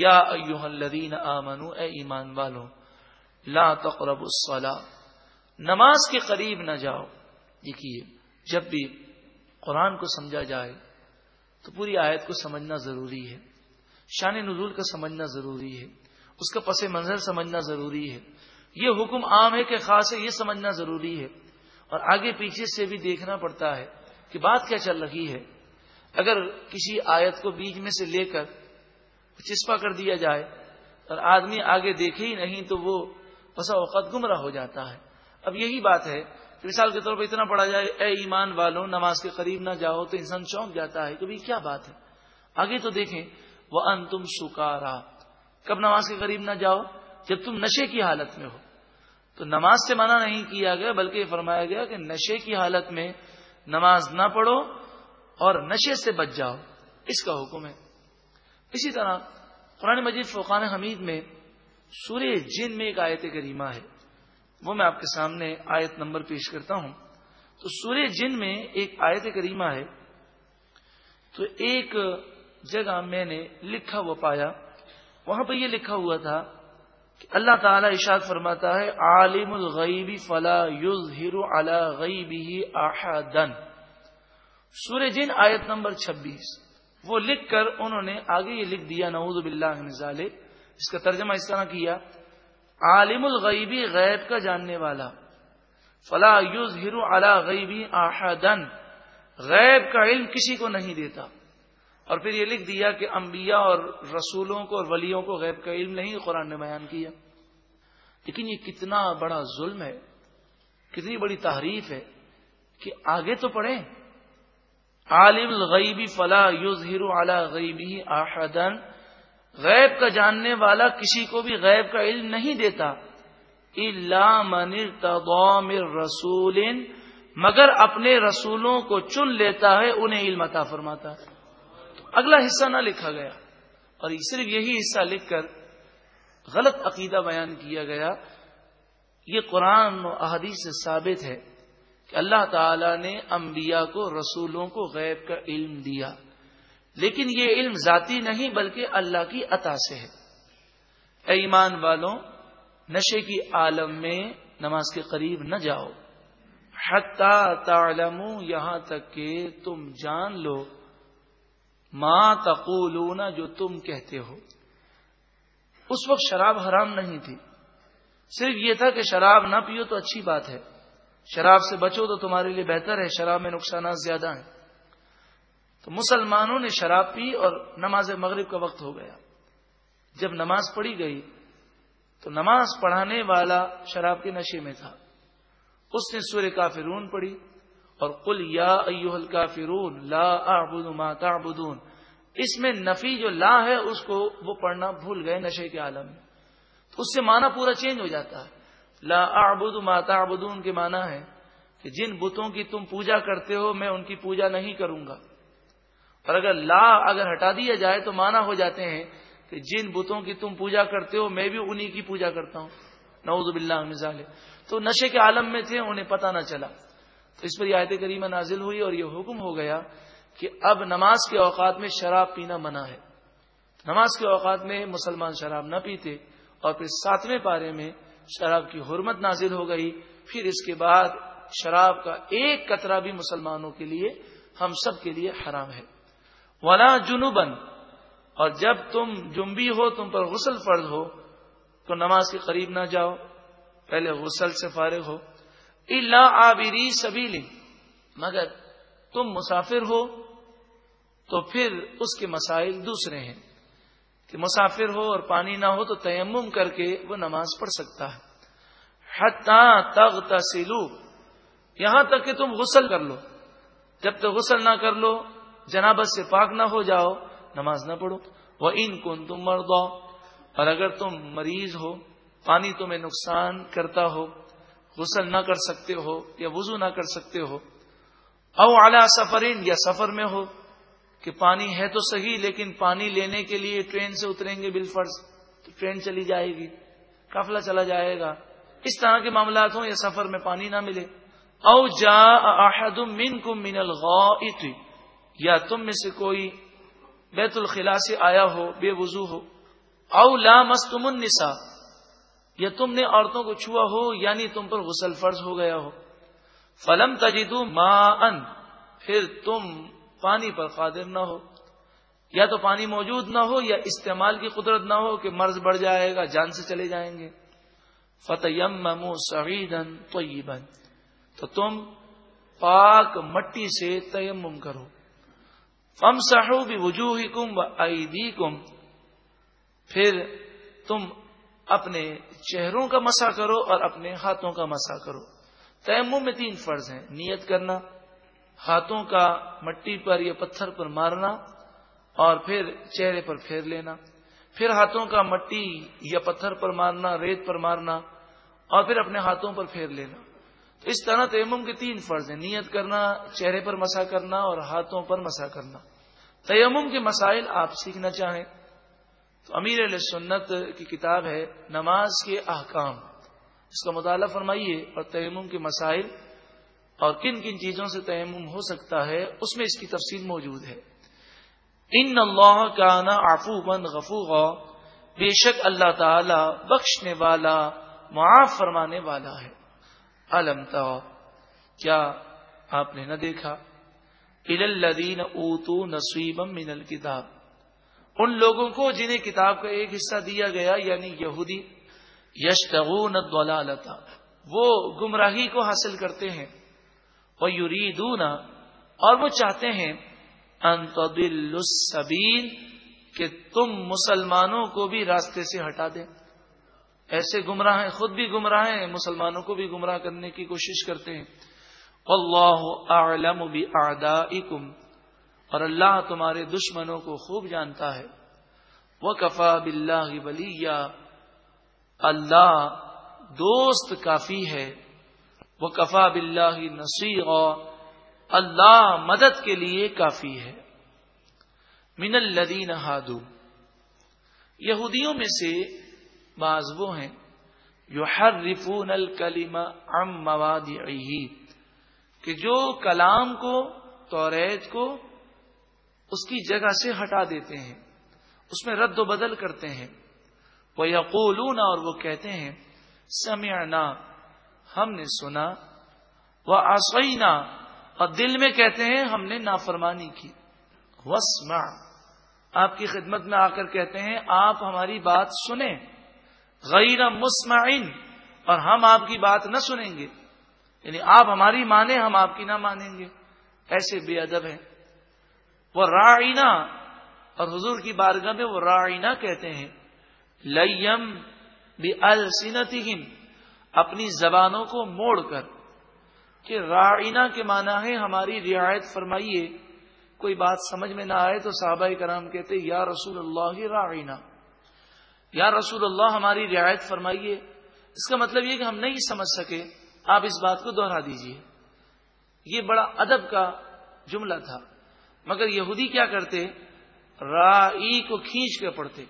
یا الذین آمنو، اے ایمان والو، لا تقرب الصلاة، نماز کے قریب نہ جاؤ۔ دیکھیے جب بھی قرآن کو سمجھا جائے، تو پوری آیت کو سمجھنا ضروری ہے۔ شان نزول کا سمجھنا ضروری ہے۔ اس کا پس منظر سمجھنا ضروری ہے۔ یہ حکم عام ہے کہ خاص ہے، یہ سمجھنا ضروری ہے۔ اور آگے پیچھے سے بھی دیکھنا پڑتا ہے کہ بات کیا چل رہی ہے۔ اگر کسی آیت کو بیچ میں سے لے کر چسپا کر دیا جائے اور آدمی آگے دیکھے ہی نہیں تو وہ بسا اوقات گمراہ ہو جاتا ہے۔ اب یہی بات ہے کہ مثال کے طور پر اتنا پڑھا جائے، اے ایمان والوں نماز کے قریب نہ جاؤ تو انسان چونک جاتا ہے۔ کہ بھائی کیا بات ہے؟ آگے تو دیکھیں وہ ان تم سکارا کب نماز کے قریب نہ جاؤ؟ جب تم نشے کی حالت میں ہو۔ تو نماز سے منع نہیں کیا گیا، بلکہ یہ فرمایا گیا کہ نشے کی حالت میں نماز نہ پڑھو اور نشے سے بچ جاؤ۔ اس کا حکم ہے۔ اسی طرح قرآن مجید فوقان حمید میں سورہ جن میں ایک آیت کریمہ ہے، وہ میں آپ کے سامنے آیت نمبر پیش کرتا ہوں۔ تو سورہ جن میں ایک آیت کریمہ ہے، تو ایک جگہ میں نے لکھا ہوا پایا، وہاں پہ یہ لکھا ہوا تھا کہ اللہ تعالی اشاد فرماتا ہے، عالم الغیبی فلا یوز ہیرو غیبی آحدن سورہ جن آیت نمبر چھبیس۔ وہ لکھ کر انہوں نے آگے یہ لکھ دیا، نعوذ باللہ نظال اس کا ترجمہ اس طرح کیا، عالم الغیبی غیب کا جاننے والا۔ فلا یوز ہیرو غیبی آحدن غیب کا علم کسی کو نہیں دیتا۔ اور پھر یہ لکھ دیا کہ انبیاء اور رسولوں کو اور ولیوں کو غیب کا علم نہیں، قرآن نے بیان کیا۔ لیکن یہ کتنا بڑا ظلم ہے، کتنی بڑی تحریف ہے کہ آگے تو پڑھیں۔ عالم الغیبی فلا یوز ہیرو غیبی آحدن غیب کا جاننے والا کسی کو بھی غیب کا علم نہیں دیتا۔ رسول، مگر اپنے رسولوں کو چن لیتا ہے، انہیں علم عطا فرماتا ہے۔ تو اگلا حصہ نہ لکھا گیا۔ اور صرف یہی حصہ لکھ کر غلط عقیدہ بیان کیا گیا۔ یہ قرآن و احادیث سے ثابت ہے۔ کہ اللہ تعالی نے انبیاء کو رسولوں کو غیب کا علم دیا۔ لیکن یہ علم ذاتی نہیں بلکہ اللہ کی عطا سے ہے۔ اے ایمان والوں، نشے کی عالم میں نماز کے قریب نہ جاؤ۔ تعلمو یہاں تک کہ تم جان لو۔ ماں تقولون، جو تم کہتے ہو۔ اس وقت شراب حرام نہیں تھی۔ صرف یہ تھا کہ شراب نہ پیو تو اچھی بات ہے۔ شراب سے بچو تو تمہارے لیے بہتر ہے، شراب میں نقصانات زیادہ ہیں۔ تو مسلمانوں نے شراب پی اور نماز مغرب کا وقت ہو گیا۔ جب نماز پڑھی گئی تو نماز پڑھانے والا شراب کے نشے میں تھا۔ اس نے سور کافرون پڑھی اور کل یا الکافرون لا اعبد ما تعبدون۔ اس میں نفی جو لا ہے، اس کو وہ پڑھنا بھول گئے نشے کے عالم میں۔ تو اس سے معنی پورا چینج ہو جاتا ہے۔ لا اعبد ما تعبدون کے معنی ہے کہ جن بتوں کی تم پوجا کرتے ہو میں ان کی پوجا نہیں کروں گا۔ اور اگر لا اگر ہٹا دیا جائے تو مانا ہو جاتے ہیں کہ جن بتوں کی تم پوجا کرتے ہو میں بھی انہی کی پوجا کرتا ہوں۔ نعوذ باللہ مثال تو نشے کے عالم میں تھے، انہیں پتہ نہ چلا۔ تو اس پر یہ آیت کریمہ نازل ہوئی اور یہ حکم ہو گیا کہ اب نماز کے اوقات میں شراب پینا منع ہے۔ نماز کے اوقات میں مسلمان شراب نہ پیتے اور پھر ساتویں پارے میں شراب کی حرمت نازل ہو گئی۔ پھر اس کے بعد شراب کا ایک قطرہ بھی مسلمانوں کے لیے ہم سب کے لیے حرام ہے۔ ولا جنوبن اور جب تم جنبی ہو، تم پر غسل فرض ہو، تو نماز کے قریب نہ جاؤ، پہلے غسل سے فارغ ہو۔ اللہ آبری سبیلی مگر تم مسافر ہو، تو پھر اس کے مسائل دوسرے ہیں۔ کہ مسافر ہو اور پانی نہ ہو تو تیمم کر کے وہ نماز پڑھ سکتا ہے۔ تغ یہاں تک کہ تم غسل کر لو۔ جب تک غسل نہ کر لو جنابت سے پاک نہ ہو جاؤ، نماز نہ پڑھو۔ وہ ان کن تم مرد اور اگر تم مریض ہو، پانی تمہیں نقصان کرتا ہو، غسل نہ کر سکتے ہو یا وضو نہ کر سکتے ہو، او اعلی سفرین یا سفر میں ہو کہ پانی ہے تو صحیح، لیکن پانی لینے کے لیے ٹرین سے اتریں گے بل فرض تو ٹرین چلی جائے گی کافلا چلا جائے گا۔ اس طرح کے معاملات ہوں یا سفر میں پانی نہ ملے۔ او جا احد منکم من الغائط، یا تم میں سے کوئی بیت الخلا سے آیا ہو، بے وضو ہو۔ او لا مستم النساء، یا تم نے عورتوں کو چھوا ہو یعنی تم پر غسل فرض ہو گیا ہو۔ فلم تجدو ما ان پھر تم پانی پر قادر نہ ہو، یا تو پانی موجود نہ ہو، یا استعمال کی قدرت نہ ہو کہ مرض بڑھ جائے گا، جان سے چلے جائیں گے۔ فتح سعیدن طیبن تو تم پاک مٹی سے تیمم کرو۔ فم سہو بھی وجوہ کم و پھر تم اپنے چہروں کا مسا کرو اور اپنے ہاتھوں کا مسا کرو۔ تیمم میں تین فرض ہیں، نیت کرنا ہاتھوں کا مٹی پر یا پتھر پر مارنا اور پھر چہرے پر پھیر لینا، پھر ہاتھوں کا مٹی یا پتھر پر مارنا، ریت پر مارنا اور پھر اپنے ہاتھوں پر پھیر لینا۔ تو اس طرح تیمم کے تین فرض ہیں، نیت کرنا، چہرے پر مسا کرنا اور ہاتھوں پر مسا کرنا۔ تیمم کے مسائل آپ سیکھنا چاہیں تو امیر علیہ سنت کی کتاب ہے نماز کے احکام۔ اس کا مطالعہ فرمائیے اور تیمم کے مسائل اور کن کن چیزوں سے تیمم ہو سکتا ہے، اس میں اس کی تفصیل موجود ہے۔ ان اللہ کا نا آفو بند غفو بے شک اللہ تعالی بخشنے والا، معاف فرمانے والا ہے۔ علم کیا آپ نے نہ دیکھا؟ الدین اوتو نصیبم من الکتاب۔ ان لوگوں کو جنہیں کتاب کا ایک حصہ دیا گیا یعنی یہودی، یشتغون الضلالتا وہ گمراہی کو حاصل کرتے ہیں۔ وہ یریدون اور وہ چاہتے ہیں السبیل کہ تم مسلمانوں کو بھی راستے سے ہٹا دیں۔ ایسے گمراہ ہیں، خود بھی گمراہ ہیں، مسلمانوں کو بھی گمراہ کرنے کی کوشش کرتے ہیں۔ اللہ اعلم بآدائکم اور اللہ تمہارے دشمنوں کو خوب جانتا ہے۔ وہ کفا بلّہ ولی اللہ دوست کافی ہے۔ وہ کفا بلّہ نصیح اللہ مدد کے لیے کافی ہے۔ من الدین ہادو، یہودیوں میں سے بعض وہ ہیں جو ہر رفون الکلیم ام مواد کہ جو کلام کو، توریت کو اس کی جگہ سے ہٹا دیتے ہیں، اس میں رد و بدل کرتے ہیں۔ وہ یقولون اور وہ کہتے ہیں، سمعنا ہم نے سنا وہ آسوئینا اور دل میں کہتے ہیں، ہم نے نافرمانی کی۔ وسما آپ کی خدمت میں آ کر کہتے ہیں، آپ ہماری بات سنیں۔ غیر مسمعین اور ہم آپ کی بات نہ سنیں گے۔ یعنی آپ ہماری مانیں، ہم آپ کی نہ مانیں گے۔ ایسے بے ادب ہیں۔ وہ رائنا اور حضور کی بارگاہ میں وہ رائنا کہتے ہیں۔ لیم بھی السنتیم اپنی زبانوں کو موڑ کر کہ رائنا کے معنی ہے ہماری رعایت فرمائیے، کوئی بات سمجھ میں نہ آئے تو صحابہ کرام کہتے یا رسول اللہ رائنا یا رسول اللہ ہماری رعایت فرمائیے۔ اس کا مطلب یہ کہ ہم نہیں سمجھ سکے، آپ اس بات کو دوہرا دیجیے۔ یہ بڑا ادب کا جملہ تھا۔ مگر یہودی کیا کرتے؟ رائی کو کھینچ کے پڑھتے۔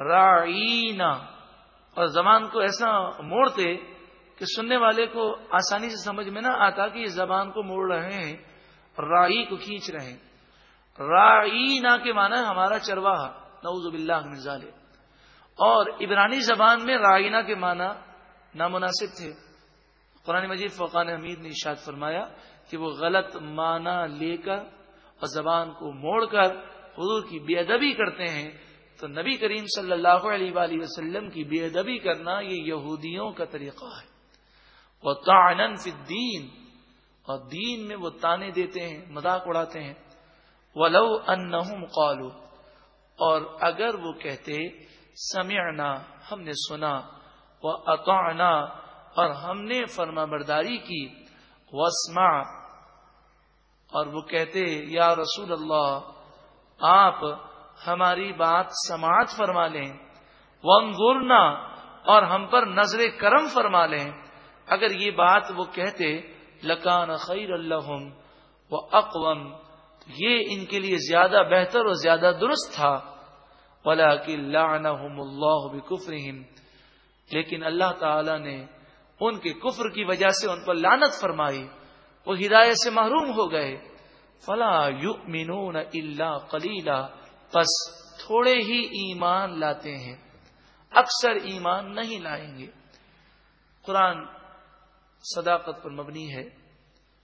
رائینا اور زبان کو ایسا موڑتے کہ سننے والے کو آسانی سے سمجھ میں نہ آتا کہ یہ زبان کو موڑ رہے ہیں، رائی کو کھینچ رہے ہیں۔ رائینا کے معنی ہمارا چرواہا، نعوذ باللہ من ظالم اور عبرانی زبان میں رائنا کے معنی نامناسب تھے۔ قرآن مجید فقان حمید نے اشاد فرمایا کہ وہ غلط معنی لے کر اور زبان کو موڑ کر حضور کی بے ادبی کرتے ہیں۔ تو نبی کریم صلی اللہ علیہ وآلہ وسلم کی بے ادبی کرنا یہ یہودیوں کا طریقہ ہے۔ وہ تعین الدین اور دین میں وہ تانے دیتے ہیں، مذاق اڑاتے ہیں۔ ولو ان قالو اور اگر وہ کہتے، سمعنا، ہم نے سنا۔ وہ اطعنا اور ہم نے فرما برداری کی۔ وسما اور وہ کہتے، یا رسول اللہ، آپ ہماری بات سماعت فرما لیں ونگورنا اور ہم پر نظر کرم فرما لیں۔ اگر یہ بات وہ کہتے، لکان خیر اللہ وہ اقوام یہ ان کے لیے زیادہ بہتر اور زیادہ درست تھا۔ اللہ بکفرہم۔ لیکن اللہ تعالی نے ان کے کفر کی وجہ سے ان پر لانت فرمائی، وہ ہدایت سے محروم ہو گئے۔ فلا یؤمنون الا قلیلا۔ پس تھوڑے ہی ایمان لاتے ہیں۔ اکثر ایمان نہیں لائیں گے۔ قرآن صداقت پر مبنی ہے۔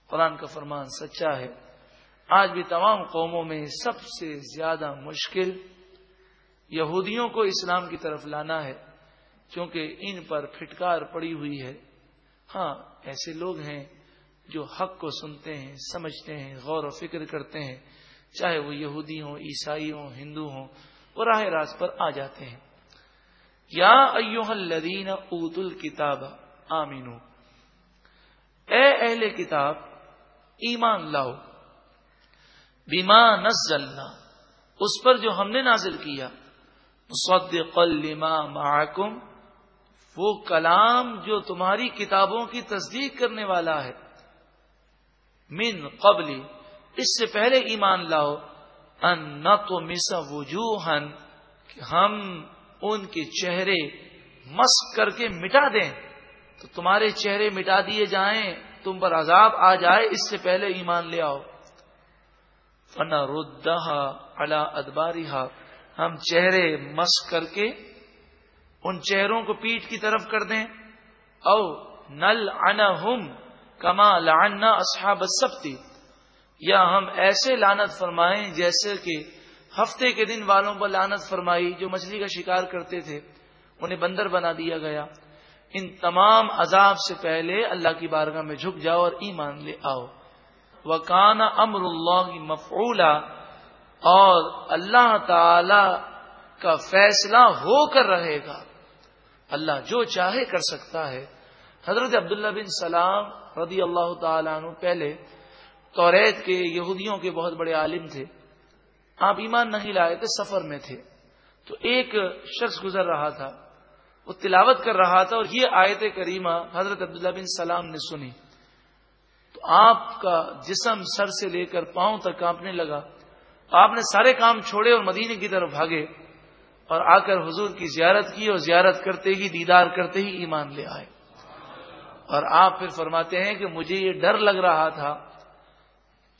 قرآن کا فرمان سچا ہے۔ آج بھی تمام قوموں میں سب سے زیادہ مشکل یہودیوں کو اسلام کی طرف لانا ہے کیونکہ ان پر پھٹکار پڑی ہوئی ہے۔ ہاں ایسے لوگ ہیں جو حق کو سنتے ہیں، سمجھتے ہیں، غور و فکر کرتے ہیں۔ چاہے وہ یہودی ہوں، عیسائی ہوں، ہندو ہوں، وہ راہ راست پر آ جاتے ہیں۔ یا ایوہ الذین اوت الکتاب آمینو اے اہل کتاب، ایمان لاؤ۔ بیما نزلنا، اس پر جو ہم نے نازل کیا۔ مصدقا لما معکم، وہ کلام جو تمہاری کتابوں کی تصدیق کرنے والا ہے۔ من قبلی اس سے پہلے ایمان لاؤ۔ ان نہ تو مسا وجوہن کہ ہم ان کے چہرے مسک کر کے مٹا دیں۔ تو تمہارے چہرے مٹا دیے جائیں، تم پر عذاب آ جائے، اس سے پہلے ایمان لے آؤ۔ فنا ردا اللہ ادباری ہم چہرے مس کر کے ان چہروں کو پیٹ کی طرف کر دیں۔ او نل ان کما لانا اصحاب سبتی یا ہم ایسے لانت فرمائیں جیسے کہ ہفتے کے دن والوں پر لانت فرمائی جو مچھلی کا شکار کرتے تھے، انہیں بندر بنا دیا گیا۔ ان تمام عذاب سے پہلے اللہ کی بارگاہ میں جھک جاؤ اور ایمان لے آؤ۔ وہ امر اللہ مفعولا، اور اللہ تعالی کا فیصلہ ہو کر رہے گا۔ اللہ جو چاہے کر سکتا ہے۔ حضرت عبداللہ بن سلام رضی اللہ تعالیٰ عنہ پہلے توریت کے یہودیوں کے بہت بڑے عالم تھے۔ آپ ایمان نہیں لائے تھے سفر میں تھے۔ تو ایک شخص گزر رہا تھا۔ وہ تلاوت کر رہا تھا اور یہ آیت کریمہ حضرت عبداللہ بن سلام نے سنی۔ تو آپ کا جسم سر سے لے کر پاؤں تک کانپنے لگا۔ آپ نے سارے کام چھوڑے اور مدینے کی طرف بھاگے اور آ کر حضور کی زیارت کی اور زیارت کرتے ہی دیدار کرتے ہی ایمان لے آئے۔ اور آپ پھر فرماتے ہیں کہ مجھے یہ ڈر لگ رہا تھا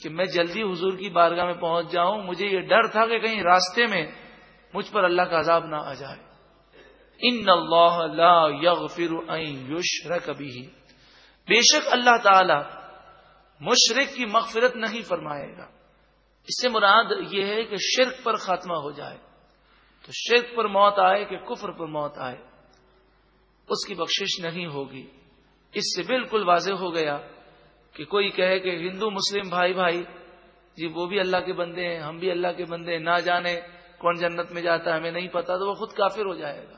کہ میں جلدی حضور کی بارگاہ میں پہنچ جاؤں، مجھے یہ ڈر تھا کہ کہیں راستے میں مجھ پر اللہ کا عذاب نہ آ جائے۔ ان اللہ لا یغفر ان یشرک به بے شک اللہ تعالی مشرق کی مغفرت نہیں فرمائے گا۔ اس سے مراد یہ ہے کہ شرک پر خاتمہ ہو جائے۔ تو شرک پر موت آئے کہ کفر پر موت آئے، اس کی بخشش نہیں ہوگی۔ اس سے بالکل واضح ہو گیا کہ کوئی کہے کہ ہندو، مسلم، بھائی بھائی جی وہ بھی اللہ کے بندے ہیں، ہم بھی اللہ کے بندے ہیں، نہ جانے کون جنت میں جاتا ہے، ہمیں نہیں پتا، تو وہ خود کافر ہو جائے گا۔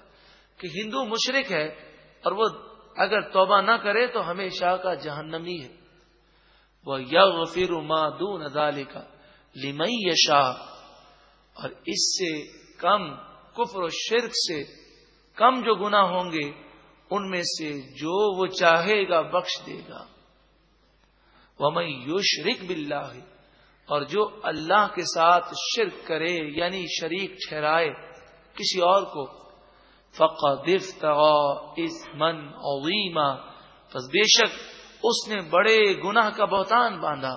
کہ ہندو مشرق ہے اور وہ اگر توبہ نہ کرے تو ہمیشہ کا جہنمی ہے۔ وہ یغ فر دون ادال کا لمئی اور اس سے کم کفر و شرک سے کم جو گنا ہوں گے، ان میں سے جو وہ چاہے گا بخش دے گا۔ وہ میں یو اور جو اللہ کے ساتھ شرک کرے یعنی شریک ٹھہرائے کسی اور کو اس من اویما بس بے شک اس نے بڑے گناہ کا بہتان باندھا۔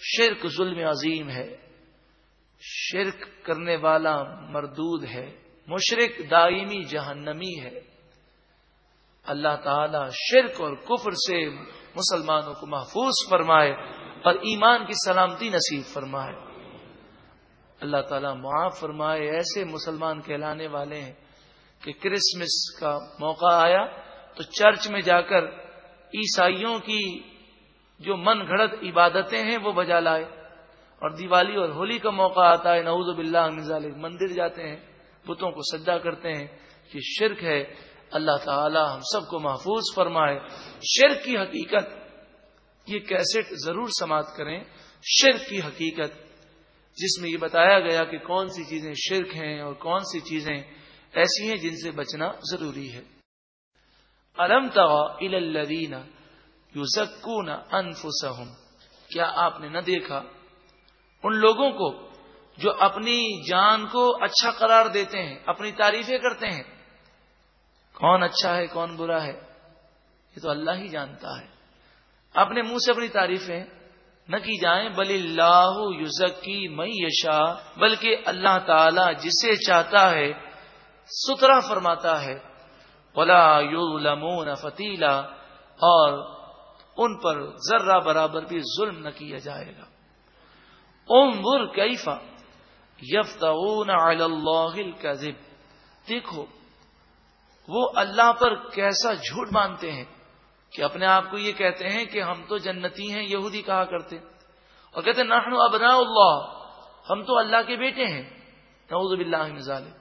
شرک ظلم عظیم ہے، شرک کرنے والا مردود ہے مشرق دائمی جہنمی ہے۔ اللہ تعالی شرک اور کفر سے مسلمانوں کو محفوظ فرمائے اور ایمان کی سلامتی نصیب فرمائے۔ اللہ تعالیٰ معاف فرمائے۔ ایسے مسلمان کہلانے والے ہیں کہ کرسمس کا موقع آیا تو چرچ میں جا کر عیسائیوں کی جو من گھڑت عبادتیں ہیں وہ بجا لائے۔ اور دیوالی اور ہولی کا موقع آتا ہے۔ نعوذ باللہ من مندر جاتے ہیں، بتوں کو سجا کرتے ہیں یہ شرک ہے۔ اللہ تعالی ہم سب کو محفوظ فرمائے۔ شرک کی حقیقت یہ کیسٹ ضرور سماعت کریں۔ شرک کی حقیقت جس میں یہ بتایا گیا کہ کون سی چیزیں شرک ہیں اور کون سی چیزیں ایسی ہیں جن سے بچنا ضروری ہے۔ الم تلین یو سکون انفسہم۔ کیا آپ نے نہ دیکھا؟ ان لوگوں کو جو اپنی جان کو اچھا قرار دیتے ہیں، اپنی تعریفیں کرتے ہیں۔ کون اچھا ہے، کون برا ہے، یہ تو اللہ ہی جانتا ہے۔ اپنے منہ سے اپنی تعریفیں نہ کی جائیں، بل اللہ یوزکی یشا، بلکہ اللہ تعالی جسے چاہتا ہے سترا فرماتا ہے۔ بلا یو فتیلا، اور ان پر ذرہ برابر بھی ظلم نہ کیا جائے گا۔ ام بر کیفا یفت اللہ دیکھو وہ اللہ پر کیسا جھوٹ مانتے ہیں کہ اپنے آپ کو یہ کہتے ہیں کہ ہم تو جنتی ہیں، یہودی کہا کرتے اور کہتے نحن ابنا اللہ، ہم تو اللہ کے بیٹے ہیں۔ نعوذ باللہ من ظالم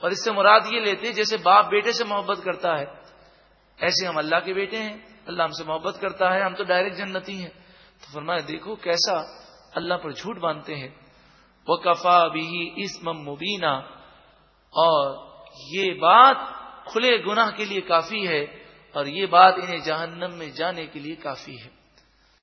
اور اس سے مراد یہ لیتے جیسے باپ بیٹے سے محبت کرتا ہے، ایسے ہم اللہ کے بیٹے ہیں۔ اللہ ہم سے محبت کرتا ہے، ہم تو ڈائریکٹ جنتی ہیں۔ تو فرمایا، دیکھو کیسا اللہ پر جھوٹ باندھتے ہیں۔ وہ کفا بھی اسم مبینہ اور یہ بات کھلے گناہ کے لیے کافی ہے اور یہ بات انہیں جہنم میں جانے کے لیے کافی ہے۔